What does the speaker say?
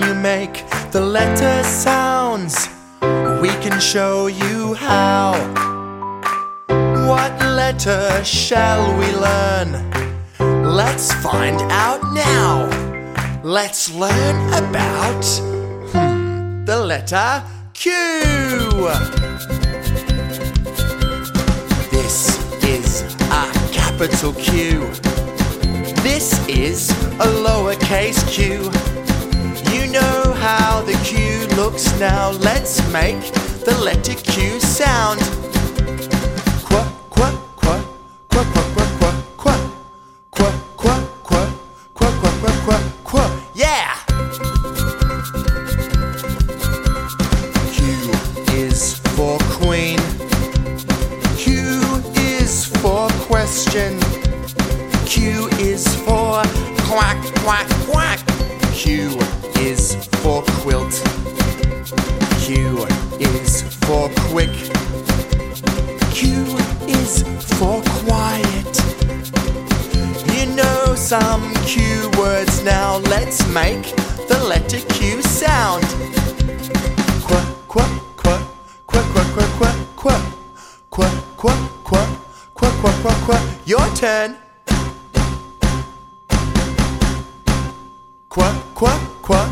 make the letter sounds. We can show you how. What letter shall we learn? Let's find out now. Let's learn about hmm, the letter Q. This is a capital Q. This is a lowercase q. Q looks now. Let's make the letter Q sound. Qua, qua, qua, qua, qua, qua, qua, qua, qua, qua, qua, qua, qua, qua, qua, qua. Yeah! Q is for queen. Q is for question. Q is for quack, quack, quack. Q is for quilt. Q is for quick. Q is for quiet. You know some Q words now. Let's make the letter Q sound. Qua, qua, qua, qua, qua, qua, qua, qua, qua, qua, qua, qua, qua, qua, qua. Your turn. Qua, qua, qua,